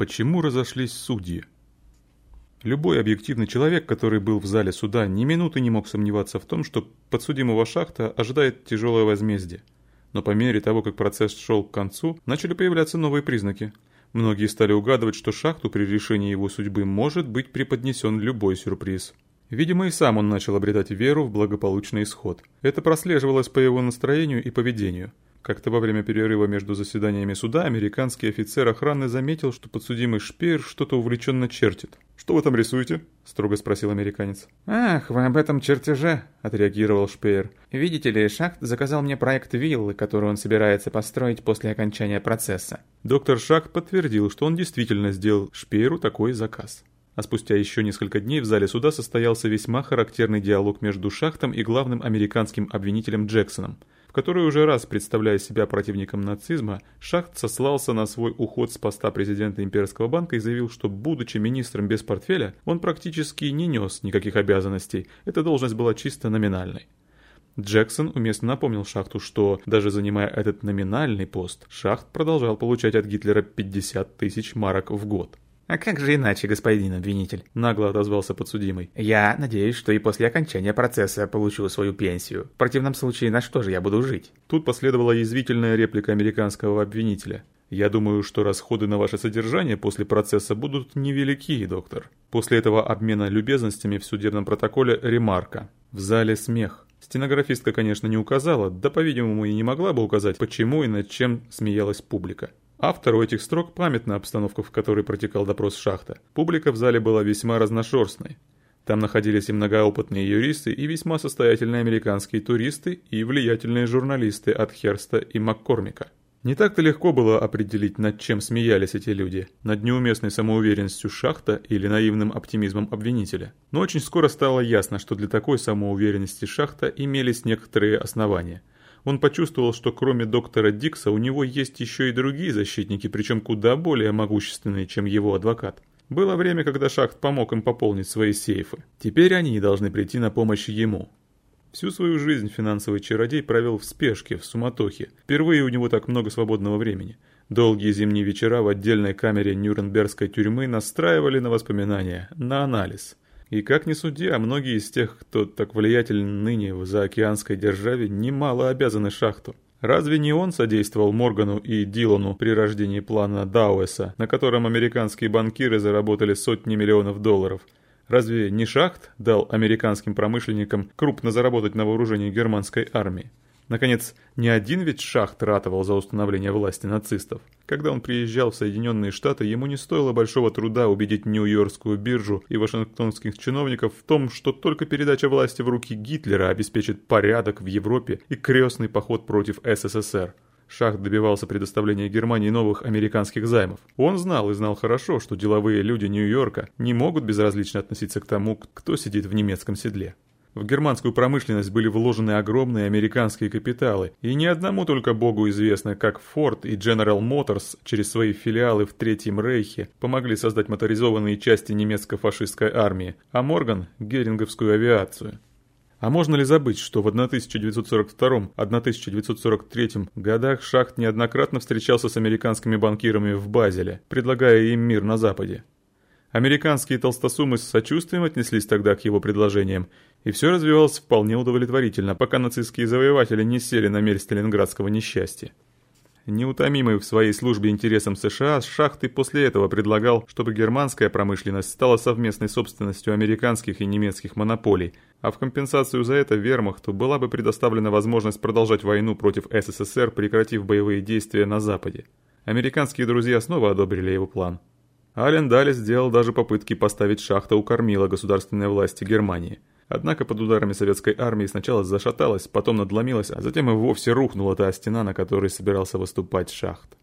Почему разошлись судьи? Любой объективный человек, который был в зале суда, ни минуты не мог сомневаться в том, что подсудимого Шахта ожидает тяжелое возмездие. Но по мере того, как процесс шел к концу, начали появляться новые признаки. Многие стали угадывать, что Шахту при решении его судьбы может быть преподнесен любой сюрприз. Видимо, и сам он начал обретать веру в благополучный исход. Это прослеживалось по его настроению и поведению. Как-то во время перерыва между заседаниями суда американский офицер охраны заметил, что подсудимый Шпеер что-то увлеченно чертит. «Что вы там рисуете?» – строго спросил американец. «Ах, вы об этом чертеже», – отреагировал Шпеер. «Видите ли, Шахт заказал мне проект виллы, которую он собирается построить после окончания процесса». Доктор Шахт подтвердил, что он действительно сделал Шпееру такой заказ. А спустя еще несколько дней в зале суда состоялся весьма характерный диалог между Шахтом и главным американским обвинителем Джексоном – в которой уже раз представляя себя противником нацизма, Шахт сослался на свой уход с поста президента Имперского банка и заявил, что, будучи министром без портфеля, он практически не нес никаких обязанностей, эта должность была чисто номинальной. Джексон уместно напомнил Шахту, что, даже занимая этот номинальный пост, Шахт продолжал получать от Гитлера 50 тысяч марок в год. «А как же иначе, господин обвинитель?» – нагло отозвался подсудимый. «Я надеюсь, что и после окончания процесса получу свою пенсию. В противном случае на что же я буду жить?» Тут последовала язвительная реплика американского обвинителя. «Я думаю, что расходы на ваше содержание после процесса будут невелики, доктор». После этого обмена любезностями в судебном протоколе ремарка. В зале смех. Стенографистка, конечно, не указала, да, по-видимому, и не могла бы указать, почему и над чем смеялась публика. Автору этих строк памятна обстановка, в которой протекал допрос Шахта. Публика в зале была весьма разношерстной. Там находились и многоопытные юристы, и весьма состоятельные американские туристы, и влиятельные журналисты от Херста и Маккормика. Не так-то легко было определить, над чем смеялись эти люди, над неуместной самоуверенностью Шахта или наивным оптимизмом обвинителя. Но очень скоро стало ясно, что для такой самоуверенности Шахта имелись некоторые основания – он почувствовал, что кроме доктора Дикса у него есть еще и другие защитники, причем куда более могущественные, чем его адвокат. Было время, когда Шахт помог им пополнить свои сейфы. Теперь они должны прийти на помощь ему. Всю свою жизнь финансовый чародей провел в спешке, в суматохе. Впервые у него так много свободного времени. Долгие зимние вечера в отдельной камере Нюрнбергской тюрьмы настраивали на воспоминания, на анализ. И как ни суди, а многие из тех, кто так влиятелен ныне в заокеанской державе, немало обязаны шахту. Разве не он содействовал Моргану и Дилану при рождении плана Дауэса, на котором американские банкиры заработали сотни миллионов долларов? Разве не Шахт дал американским промышленникам крупно заработать на вооружении германской армии? Наконец, не один ведь Шахт ратовал за установление власти нацистов. Когда он приезжал в Соединенные Штаты, ему не стоило большого труда убедить Нью-Йоркскую биржу и вашингтонских чиновников в том, что только передача власти в руки Гитлера обеспечит порядок в Европе и крестный поход против СССР. Шахт добивался предоставления Германии новых американских займов. Он знал и знал хорошо, что деловые люди Нью-Йорка не могут безразлично относиться к тому, кто сидит в немецком седле. В германскую промышленность были вложены огромные американские капиталы, и ни одному только богу известно, как Ford и General Motors через свои филиалы в Третьем Рейхе помогли создать моторизованные части немецко-фашистской армии, а Морган – геринговскую авиацию. А можно ли забыть, что в 1942-1943 годах Шахт неоднократно встречался с американскими банкирами в Базеле, предлагая им мир на Западе? Американские толстосумы с сочувствием отнеслись тогда к его предложениям, и все развивалось вполне удовлетворительно, пока нацистские завоеватели не сели на мерь сталинградского несчастья. Неутомимый в своей службе интересам США, Шахт и после этого предлагал, чтобы германская промышленность стала совместной собственностью американских и немецких монополий, а в компенсацию за это вермахту была бы предоставлена возможность продолжать войну против СССР, прекратив боевые действия на Западе. Американские друзья снова одобрили его план. Ален Далли сделал даже попытки поставить шахта у кормила государственной власти Германии. Однако под ударами советской армии сначала зашаталась, потом надломилась, а затем и вовсе рухнула та стена, на которой собирался выступать шахт.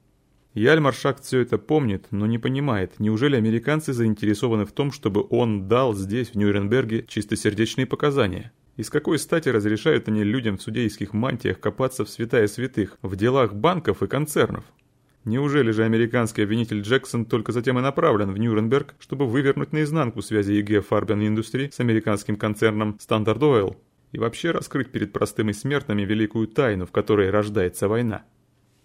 Яльмар Шахт все это помнит, но не понимает, неужели американцы заинтересованы в том, чтобы он дал здесь, в Нюрнберге, чистосердечные показания? И с какой стати разрешают они людям в судейских мантиях копаться в святая святых, в делах банков и концернов? Неужели же американский обвинитель Джексон только затем и направлен в Нюрнберг, чтобы вывернуть наизнанку связи ИГ Фарбениндустри с американским концерном Standard Oil и вообще раскрыть перед простыми смертными великую тайну, в которой рождается война?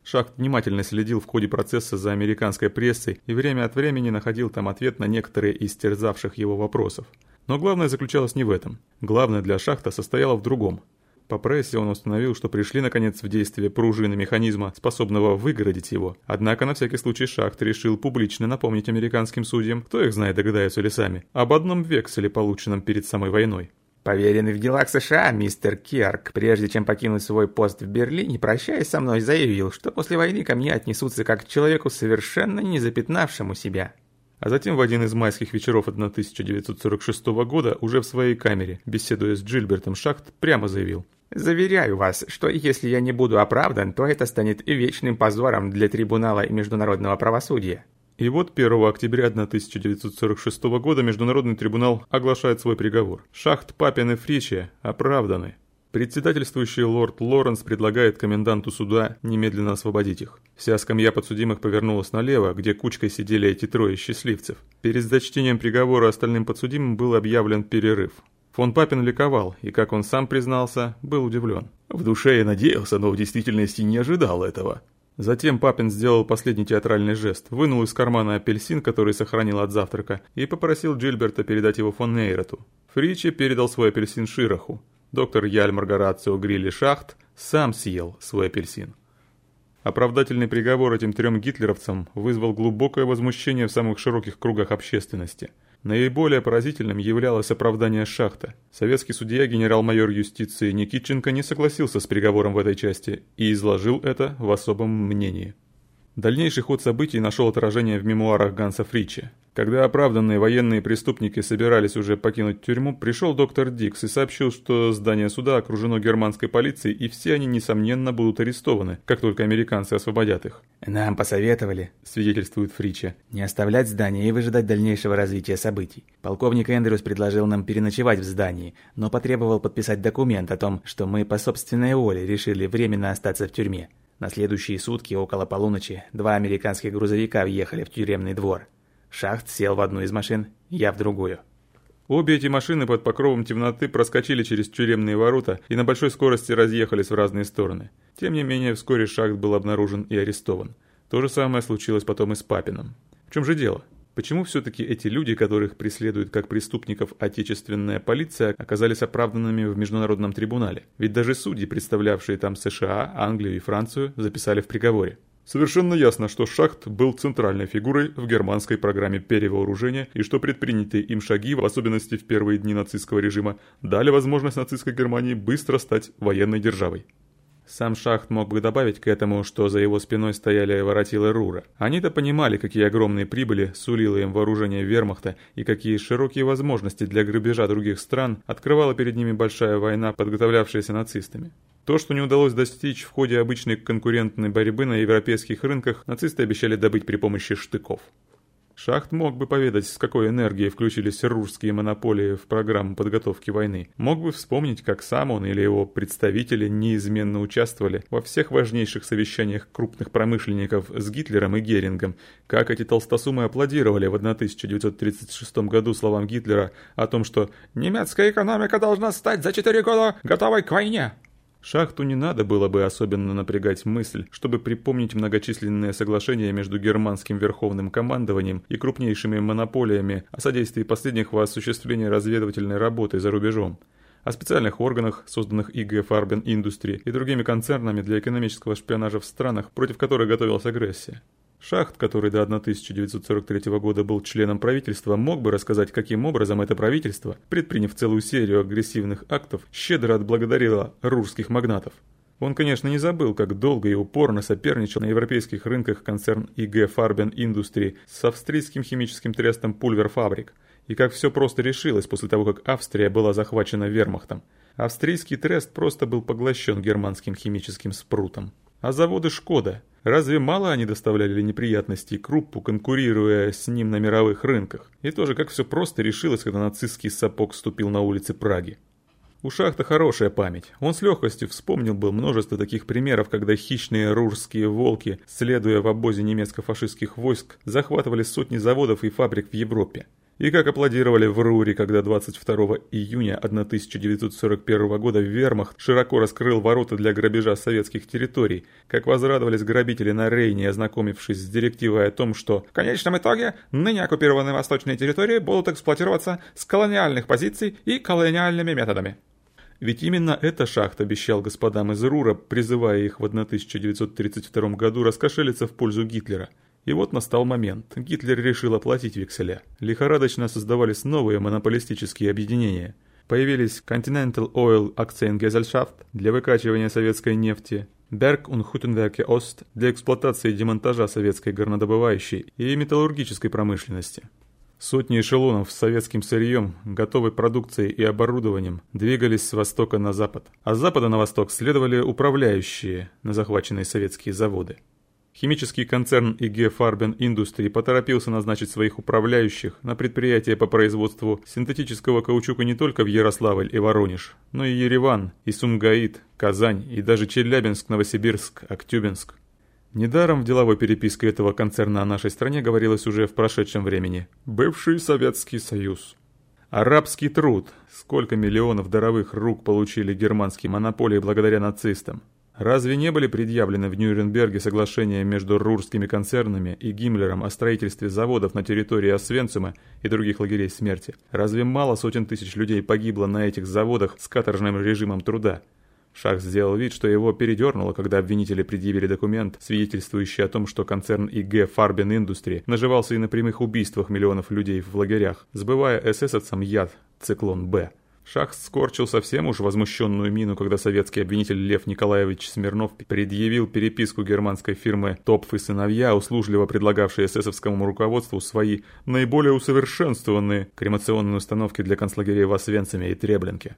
Шахт внимательно следил в ходе процесса за американской прессой и время от времени находил там ответ на некоторые из терзавших его вопросов. Но главное заключалось не в этом. Главное для Шахта состояло в другом. По прессе он установил, что пришли наконец в действие пружины механизма, способного выгородить его. Однако на всякий случай Шахт решил публично напомнить американским судьям, кто их знает, догадаются ли сами, об одном векселе, полученном перед самой войной. Поверенный в делах США, мистер Керк, прежде чем покинуть свой пост в Берлине, прощаясь со мной, заявил, что после войны ко мне отнесутся как к человеку, совершенно не запятнавшему себя. А затем в один из майских вечеров 1946 года, уже в своей камере, беседуя с Джильбертом Шахт, прямо заявил. «Заверяю вас, что если я не буду оправдан, то это станет вечным позором для трибунала и международного правосудия». И вот 1 октября 1946 года Международный трибунал оглашает свой приговор. Шахт, Папин и Фричи оправданы. Председательствующий лорд Лоренс предлагает коменданту суда немедленно освободить их. Вся скамья подсудимых повернулась налево, где кучкой сидели эти трое счастливцев. Перед зачтением приговора остальным подсудимым был объявлен перерыв. Фон Папин ликовал, и, как он сам признался, был удивлен. «В душе я надеялся, но в действительности не ожидал этого». Затем Папин сделал последний театральный жест, вынул из кармана апельсин, который сохранил от завтрака, и попросил Джильберта передать его фон Нейроту. Фричи передал свой апельсин Широху. Доктор Яльмар Горацио Грилли Шахт сам съел свой апельсин. Оправдательный приговор этим трем гитлеровцам вызвал глубокое возмущение в самых широких кругах общественности. Наиболее поразительным являлось оправдание Шахта. Советский судья генерал-майор юстиции Никитченко не согласился с приговором в этой части и изложил это в особом мнении. Дальнейший ход событий нашел отражение в мемуарах Ганса Фричи. Когда оправданные военные преступники собирались уже покинуть тюрьму, пришел доктор Дикс и сообщил, что здание суда окружено германской полицией, и все они, несомненно, будут арестованы, как только американцы освободят их. «Нам посоветовали», — свидетельствует Фрича, — «не оставлять здание и выжидать дальнейшего развития событий. Полковник Эндрюс предложил нам переночевать в здании, но потребовал подписать документ о том, что мы по собственной воле решили временно остаться в тюрьме. На следующие сутки, около полуночи, два американских грузовика въехали в тюремный двор. Шахт сел в одну из машин, я в другую. Обе эти машины под покровом темноты проскочили через тюремные ворота и на большой скорости разъехались в разные стороны. Тем не менее, вскоре Шахт был обнаружен и арестован. То же самое случилось потом и с Папином. В чем же дело? Почему все-таки эти люди, которых преследует как преступников отечественная полиция, оказались оправданными в международном трибунале? Ведь даже судьи, представлявшие там США, Англию и Францию, записали в приговоре. Совершенно ясно, что Шахт был центральной фигурой в германской программе перевооружения и что предпринятые им шаги, в особенности в первые дни нацистского режима, дали возможность нацистской Германии быстро стать военной державой. Сам Шахт мог бы добавить к этому, что за его спиной стояли воротилы Рура. Они-то понимали, какие огромные прибыли сулило им вооружение вермахта и какие широкие возможности для грабежа других стран открывала перед ними большая война, подготовлявшаяся нацистами. То, что не удалось достичь в ходе обычной конкурентной борьбы на европейских рынках, нацисты обещали добыть при помощи штыков. Шахт мог бы поведать, с какой энергией включились русские монополии в программу подготовки войны. Мог бы вспомнить, как сам он или его представители неизменно участвовали во всех важнейших совещаниях крупных промышленников с Гитлером и Герингом, как эти толстосумы аплодировали в 1936 году словам Гитлера о том, что «немецкая экономика должна стать за четыре года готовой к войне». Шахту не надо было бы особенно напрягать мысль, чтобы припомнить многочисленные соглашения между германским верховным командованием и крупнейшими монополиями о содействии последних в осуществлении разведывательной работы за рубежом о специальных органах, созданных ИГ Farben Industry и другими концернами для экономического шпионажа в странах, против которых готовилась агрессия. Шахт, который до 1943 года был членом правительства, мог бы рассказать, каким образом это правительство, предприняв целую серию агрессивных актов, щедро отблагодарило русских магнатов. Он, конечно, не забыл, как долго и упорно соперничал на европейских рынках концерн ИГ Farben Industry с австрийским химическим трестом Fabrik, и как все просто решилось после того, как Австрия была захвачена вермахтом. Австрийский трест просто был поглощен германским химическим спрутом. А заводы «Шкода» Разве мало они доставляли неприятностей Круппу, конкурируя с ним на мировых рынках? И тоже как все просто решилось, когда нацистский сапог ступил на улицы Праги. У Шахта хорошая память. Он с легкостью вспомнил бы множество таких примеров, когда хищные рурские волки, следуя в обозе немецко-фашистских войск, захватывали сотни заводов и фабрик в Европе. И как аплодировали в Руре, когда 22 июня 1941 года Вермахт широко раскрыл ворота для грабежа советских территорий, как возрадовались грабители на Рейне, ознакомившись с директивой о том, что в конечном итоге ныне оккупированные восточные территории будут эксплуатироваться с колониальных позиций и колониальными методами. Ведь именно эта шахта обещал господам из Рура, призывая их в 1932 году раскошелиться в пользу Гитлера – и вот настал момент. Гитлер решил оплатить векселя. Лихорадочно создавались новые монополистические объединения. Появились Continental Oil Aktiengesellschaft для выкачивания советской нефти, Berg und Hüttenwerke Ost для эксплуатации и демонтажа советской горнодобывающей и металлургической промышленности. Сотни эшелонов с советским сырьем, готовой продукцией и оборудованием двигались с востока на запад, а с запада на восток следовали управляющие на захваченные советские заводы. Химический концерн IG Farben Industry поторопился назначить своих управляющих на предприятия по производству синтетического каучука не только в Ярославль и Воронеж, но и Ереван, и Сумгаит, Казань, и даже Челябинск, Новосибирск, Актюбинск. Недаром в деловой переписке этого концерна о нашей стране говорилось уже в прошедшем времени. Бывший Советский Союз. Арабский труд. Сколько миллионов даровых рук получили германские монополии благодаря нацистам. Разве не были предъявлены в Нюрнберге соглашения между рурскими концернами и Гиммлером о строительстве заводов на территории Освенцима и других лагерей смерти? Разве мало сотен тысяч людей погибло на этих заводах с каторжным режимом труда? Шах сделал вид, что его передернуло, когда обвинители предъявили документ, свидетельствующий о том, что концерн ИГ Фарбен Индустри наживался и на прямых убийствах миллионов людей в лагерях, сбывая эсэсовцам яд «Циклон-Б». Шах скорчил совсем уж возмущенную мину, когда советский обвинитель Лев Николаевич Смирнов предъявил переписку германской фирмы «Топф и сыновья», услужливо предлагавшей эсэсовскому руководству свои наиболее усовершенствованные кремационные установки для концлагерей в Освенциме и Треблинке.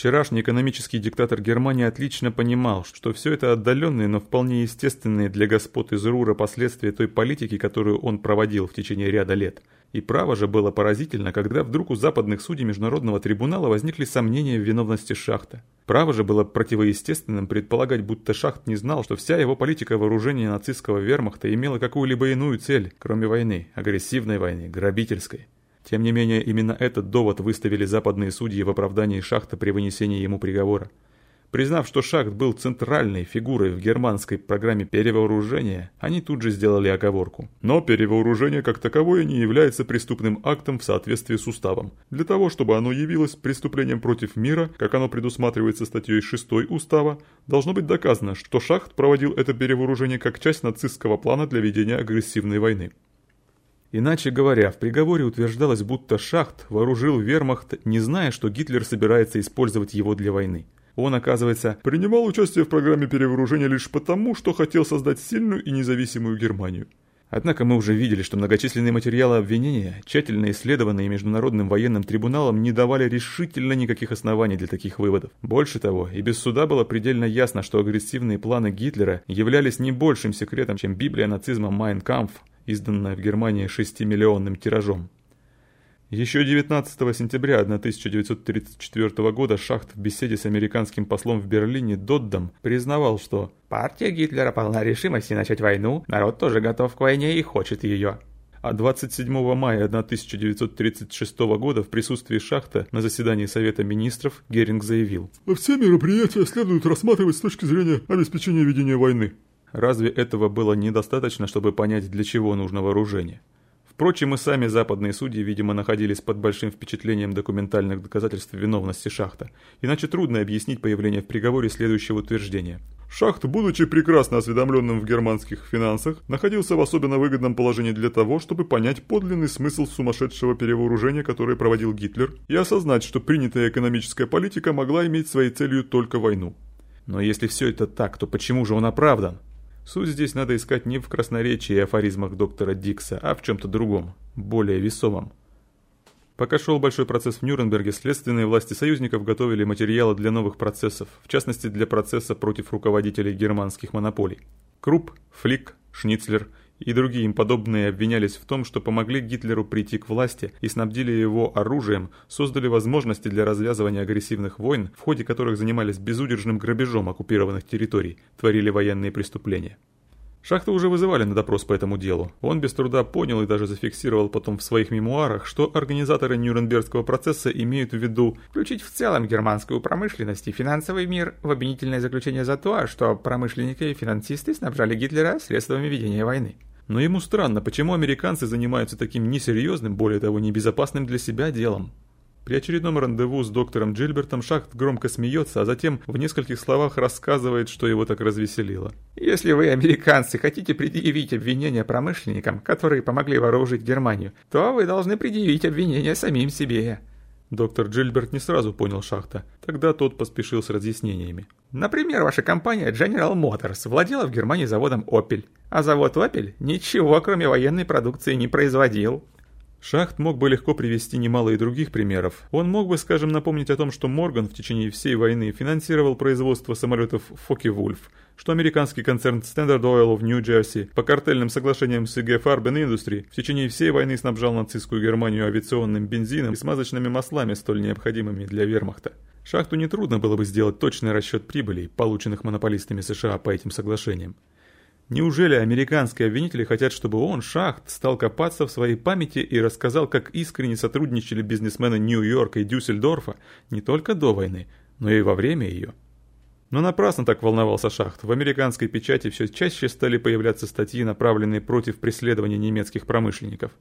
Вчерашний экономический диктатор Германии отлично понимал, что все это отдаленные, но вполне естественные для господ из Рура последствия той политики, которую он проводил в течение ряда лет – и право же было поразительно, когда вдруг у западных судей Международного трибунала возникли сомнения в виновности Шахта. Право же было противоестественным предполагать, будто Шахт не знал, что вся его политика вооружения нацистского вермахта имела какую-либо иную цель, кроме войны, агрессивной войны, грабительской. Тем не менее, именно этот довод выставили западные судьи в оправдании Шахта при вынесении ему приговора. Признав, что Шахт был центральной фигурой в германской программе перевооружения, они тут же сделали оговорку. Но перевооружение как таковое не является преступным актом в соответствии с уставом. Для того, чтобы оно явилось преступлением против мира, как оно предусматривается статьей 6 устава, должно быть доказано, что Шахт проводил это перевооружение как часть нацистского плана для ведения агрессивной войны. Иначе говоря, в приговоре утверждалось, будто Шахт вооружил вермахт, не зная, что Гитлер собирается использовать его для войны. Он, оказывается, принимал участие в программе перевооружения лишь потому, что хотел создать сильную и независимую Германию. Однако мы уже видели, что многочисленные материалы обвинения, тщательно исследованные Международным военным трибуналом, не давали решительно никаких оснований для таких выводов. Больше того, и без суда было предельно ясно, что агрессивные планы Гитлера являлись не большим секретом, чем Библия нацизма «Майн Кампф», изданная в Германии шестимиллионным тиражом. Еще 19 сентября 1934 года Шахт в беседе с американским послом в Берлине Доддом признавал, что «партия Гитлера полна решимости начать войну, народ тоже готов к войне и хочет ее». А 27 мая 1936 года в присутствии Шахта на заседании Совета Министров Геринг заявил «Все мероприятия следует рассматривать с точки зрения обеспечения ведения войны». Разве этого было недостаточно, чтобы понять, для чего нужно вооружение? Впрочем, и сами западные судьи, видимо, находились под большим впечатлением документальных доказательств виновности Шахта. Иначе трудно объяснить появление в приговоре следующего утверждения. Шахт, будучи прекрасно осведомленным в германских финансах, находился в особенно выгодном положении для того, чтобы понять подлинный смысл сумасшедшего перевооружения, которое проводил Гитлер, и осознать, что принятая экономическая политика могла иметь своей целью только войну. Но если все это так, то почему же он оправдан? Суть здесь надо искать не в красноречии и афоризмах доктора Дикса, а в чем-то другом, более весомом. Пока шел большой процесс в Нюрнберге, следственные власти союзников готовили материалы для новых процессов, в частности для процесса против руководителей германских монополий. Круп, Флик, Шницлер и другие им подобные обвинялись в том, что помогли Гитлеру прийти к власти и снабдили его оружием, создали возможности для развязывания агрессивных войн, в ходе которых занимались безудержным грабежом оккупированных территорий, творили военные преступления. Шахта уже вызывали на допрос по этому делу. Он без труда понял и даже зафиксировал потом в своих мемуарах, что организаторы Нюрнбергского процесса имеют в виду включить в целом германскую промышленность и финансовый мир в обвинительное заключение за то, что промышленники и финансисты снабжали Гитлера средствами ведения войны. Но ему странно, почему американцы занимаются таким несерьезным, более того, небезопасным для себя делом. При очередном рандеву с доктором Джильбертом Шахт громко смеется, а затем в нескольких словах рассказывает, что его так развеселило. «Если вы, американцы, хотите предъявить обвинения промышленникам, которые помогли вооружить Германию, то вы должны предъявить обвинения самим себе». Доктор Джильберт не сразу понял Шахта. Тогда тот поспешил с разъяснениями. Например, ваша компания General Motors владела в Германии заводом Opel, а завод Opel ничего, кроме военной продукции, не производил. Шахт мог бы легко привести немало и других примеров. Он мог бы, скажем, напомнить о том, что Морган в течение всей войны финансировал производство самолетов Фоки-Вульф, что американский концерн Standard Oil в Нью-Джерси по картельным соглашениям с IG Farben Industry в течение всей войны снабжал нацистскую Германию авиационным бензином и смазочными маслами, столь необходимыми для вермахта. Шахту нетрудно было бы сделать точный расчет прибылей, полученных монополистами США по этим соглашениям. Неужели американские обвинители хотят, чтобы он, Шахт, стал копаться в своей памяти и рассказал, как искренне сотрудничали бизнесмены Нью-Йорка и Дюссельдорфа не только до войны, но и во время ее? Но напрасно так волновался Шахт. В американской печати все чаще стали появляться статьи, направленные против преследования немецких промышленников.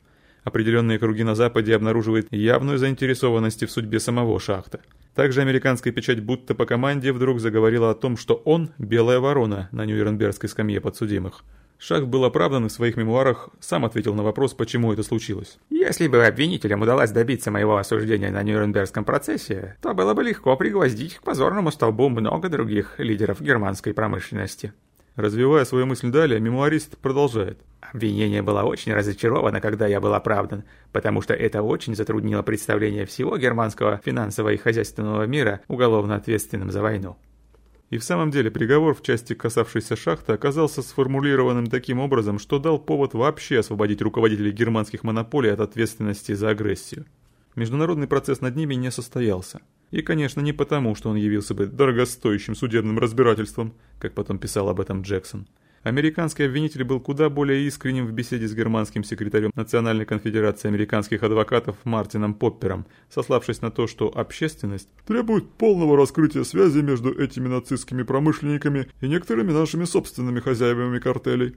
Определенные круги на Западе обнаруживают явную заинтересованность в судьбе самого Шахта. Также американская печать будто по команде вдруг заговорила о том, что он – белая ворона на Нюрнбергской скамье подсудимых. Шахт был оправдан в своих мемуарах сам ответил на вопрос, почему это случилось. «Если бы обвинителям удалось добиться моего осуждения на Нюрнбергском процессе, то было бы легко пригвоздить к позорному столбу много других лидеров германской промышленности». Развивая свою мысль далее, мемуарист продолжает. Обвинение было очень разочаровано, когда я был оправдан, потому что это очень затруднило представление всего германского финансового и хозяйственного мира уголовно ответственным за войну. И в самом деле приговор в части, касавшейся шахты, оказался сформулированным таким образом, что дал повод вообще освободить руководителей германских монополий от ответственности за агрессию. Международный процесс над ними не состоялся. И, конечно, не потому, что он явился бы дорогостоящим судебным разбирательством, как потом писал об этом Джексон. Американский обвинитель был куда более искренним в беседе с германским секретарем Национальной конфедерации американских адвокатов Мартином Поппером, сославшись на то, что общественность требует полного раскрытия связи между этими нацистскими промышленниками и некоторыми нашими собственными хозяевами картелей.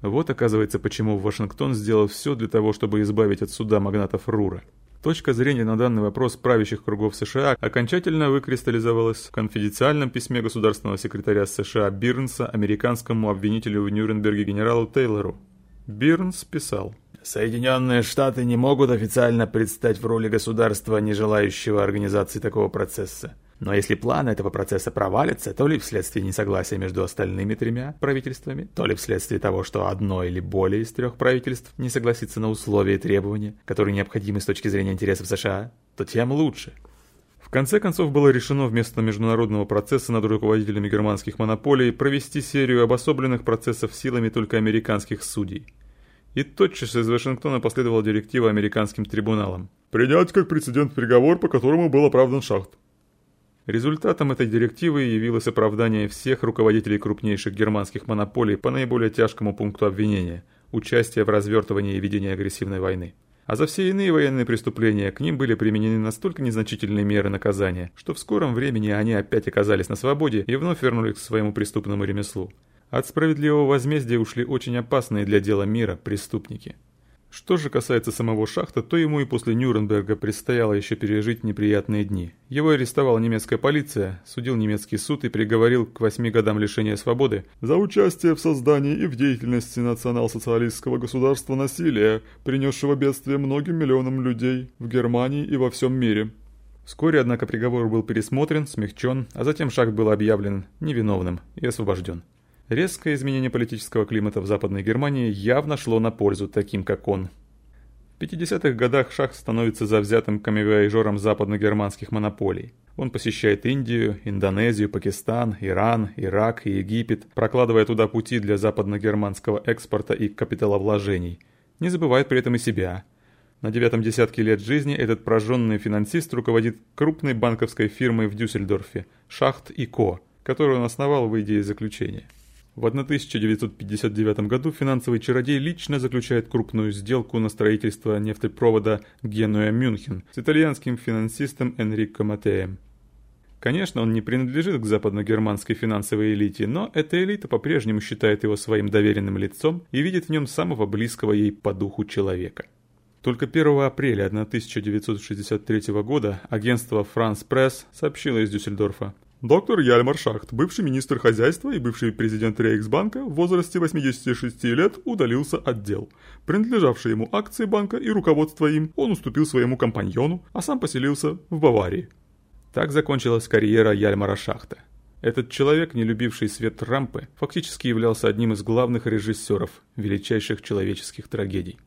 Вот оказывается, почему Вашингтон сделал все для того, чтобы избавить от суда магнатов Рура. Точка зрения на данный вопрос правящих кругов США окончательно выкристаллизовалась в конфиденциальном письме государственного секретаря США Бирнса американскому обвинителю в Нюрнберге генералу Тейлору. Бирнс писал. Соединенные Штаты не могут официально предстать в роли государства, не желающего организации такого процесса. Но если план этого процесса провалится, то ли вследствие несогласия между остальными тремя правительствами, то ли вследствие того, что одно или более из трех правительств не согласится на условия и требования, которые необходимы с точки зрения интересов США, то тем лучше. В конце концов было решено вместо международного процесса над руководителями германских монополий провести серию обособленных процессов силами только американских судей. И тотчас из Вашингтона последовала директива американским трибуналам. «Принять как прецедент приговор, по которому был оправдан Шахт». Результатом этой директивы явилось оправдание всех руководителей крупнейших германских монополий по наиболее тяжкому пункту обвинения – участие в развертывании и ведении агрессивной войны. А за все иные военные преступления к ним были применены настолько незначительные меры наказания, что в скором времени они опять оказались на свободе и вновь вернулись к своему преступному ремеслу. От справедливого возмездия ушли очень опасные для дела мира преступники. Что же касается самого Шахта, то ему и после Нюрнберга предстояло еще пережить неприятные дни. Его арестовала немецкая полиция, судил немецкий суд и приговорил к восьми годам лишения свободы за участие в создании и в деятельности национал-социалистского государства насилия, принесшего бедствие многим миллионам людей в Германии и во всем мире. Вскоре, однако, приговор был пересмотрен, смягчен, а затем Шахт был объявлен невиновным и освобожден. Резкое изменение политического климата в Западной Германии явно шло на пользу таким, как он. В 50-х годах Шах становится завзятым камевояжером западно-германских монополий. Он посещает Индию, Индонезию, Пакистан, Иран, Ирак и Египет, прокладывая туда пути для западно-германского экспорта и капиталовложений. Не забывает при этом и себя. На девятом десятке лет жизни этот прожженный финансист руководит крупной банковской фирмой в Дюссельдорфе – Шахт и Ко, которую он основал, выйдя из заключения. В 1959 году финансовый чародей лично заключает крупную сделку на строительство нефтепровода Генуя-Мюнхен с итальянским финансистом Энрико Матеем. Конечно, он не принадлежит к западно-германской финансовой элите, но эта элита по-прежнему считает его своим доверенным лицом и видит в нем самого близкого ей по духу человека. Только 1 апреля 1963 года агентство «Франс Пресс» сообщило из Дюссельдорфа. Доктор Яльмар Шахт, бывший министр хозяйства и бывший президент Рейхсбанка, в возрасте 86 лет удалился от дел. Принадлежавшие ему акции банка и руководство им он уступил своему компаньону, а сам поселился в Баварии. Так закончилась карьера Яльмара Шахта. Этот человек, не любивший свет рампы, фактически являлся одним из главных режиссеров величайших человеческих трагедий.